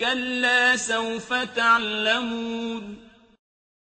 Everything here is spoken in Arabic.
كَلَّا سَوْفَ تَعْلَمُونَ